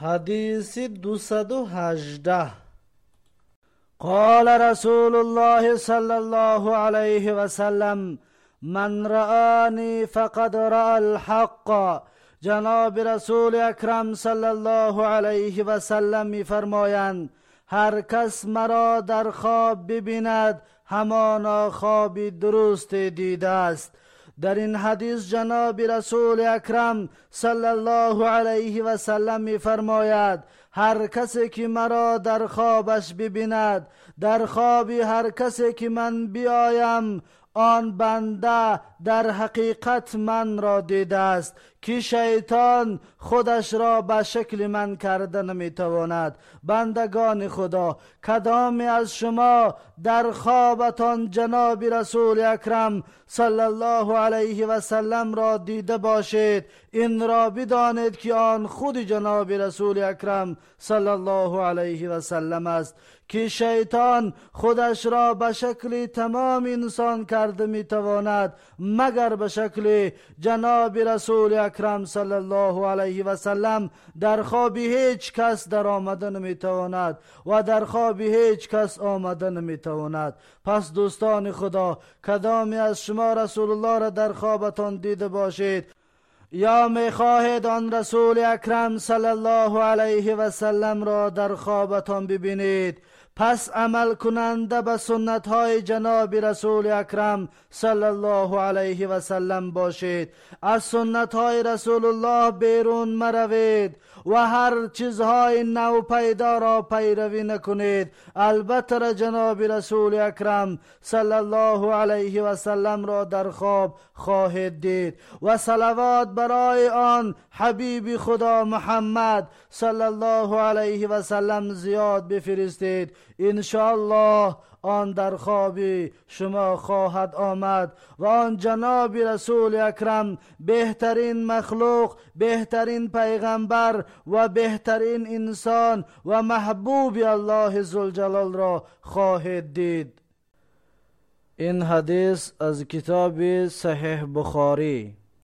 حديث دوصد هجده قال رسول الله صلى الله عليه وسلم من رآني فقد رأى الحق جناب رسول اکرم صلی الله علیه و سلم میفرمایند هر کس مرا در خواب ببیند همانا خوابی درست دیده است дар ин ҳадис ҷаноби расули акрам саллаллоҳу алайҳи васалам мефармояд ҳар касе ки маро дар хобаш бибинад дар хоби ҳар касе ки ман биоям آن بنده در حقیقت من را دیده است که شیطان خودش را به شکل من کرده نمی‌تواند. بندگان خدا کدامی از شما در خوابتان جناب رسول اکرم صلی الله علیه و سلم را دیده باشید؟ این را بدانید که آن خود جناب رسول اکرم صلی الله علیه و سلم است. که شیطان خودش را به شکل تمام انسان کرده می‌تواند مگر به شکل جناب رسول اکرم صلی الله علیه و سلم در خواب هیچ کس در آمده نمی‌تواند و در خواب هیچ کس آمده نمی‌تواند. پس دوستان خدا کدامی از شما رسول الله را در خوابتان دیده باشید؟ یا می‌خواهید آن رسول اکرم صلی الله علیه و سلم را در خوابتان ببینید пас амалкунанда ба суннатҳои ҷаноби расули акрам сали аллоҳу алайҳи васалам бошед. Аз суннатҳои расулуллоҳ берун маравед ва ҳар чизҳои навпайдоро пайравӣ накунед. Албатта ҷаноби расули акрам сали аллоҳу алайҳи васаламро дар хоб хоҳед дид ва салавот барои он ҳабиби худо муҳаммад сали аллоҳу алайҳи васалам зиёд бифиристед. حبیب خدا محمد صلی الله علیه و سلم زیاد بفرستید الله آن در خوابی شما خواهد آمد و آن جناب رسول اکرم بهترین مخلوق بهترین پیغمبر و بهترین انسان و محبوب الله زلجلال را خواهد دید این حدیث از کتاب صحیح بخاری